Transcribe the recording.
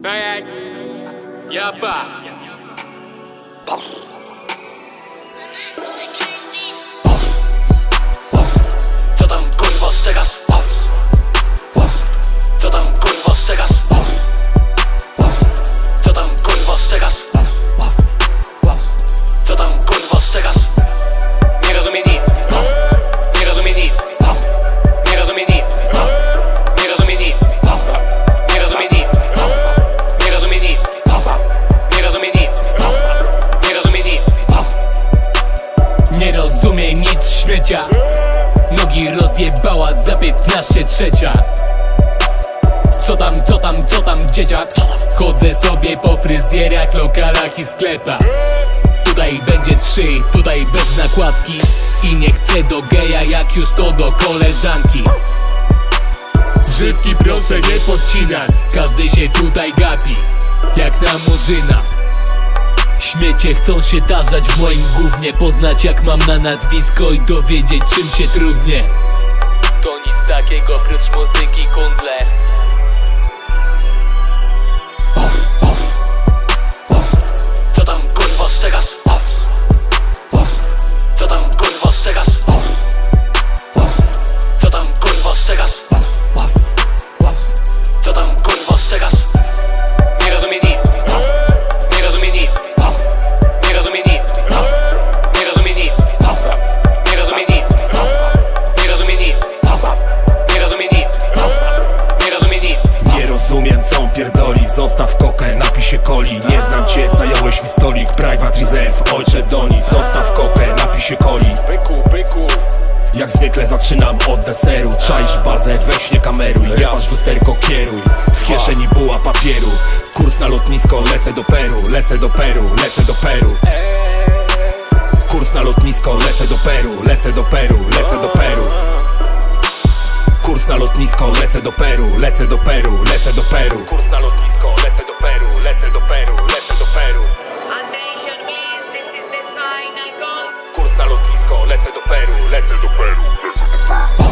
Bang. Yabba. Yeah, śmiecia Nogi rozjebała za 15 trzecia. Co tam, co tam, co tam dzieciak? Chodzę sobie po fryzjerach, lokalach i sklepach. Tutaj będzie trzy, tutaj bez nakładki. I nie chcę do geja, jak już to do koleżanki. Żywki proszę nie podcinać. Każdy się tutaj gapi Jak na murzyna Śmiecie chcą się tarzać w moim gównie Poznać jak mam na nazwisko i dowiedzieć czym się trudnie To nic takiego prócz muzyki kundle Co tam kurwa szczekasz? Co tam kurwa szczekasz? Się coli Nie znam cię, zająłeś mi stolik Private reserve, ojcze Doni Zostaw kokę, napij się coli Byku, byku Jak zwykle zaczynam od deseru Czaisz bazę, weź nie kameruj w lusterko, kieruj W kieszeni buła papieru Kurs na lotnisko, lecę do Peru Lecę do Peru, lecę do Peru Kurs na lotnisko, lecę do Peru Lecę do Peru, lecę do Peru Kurs na lotnisko, lecę do Peru Lecę do Peru, lecę do Peru Kurs na lotnisko, lecę do Peru Lecę do Peru, lecę do Peru, lecę do Peru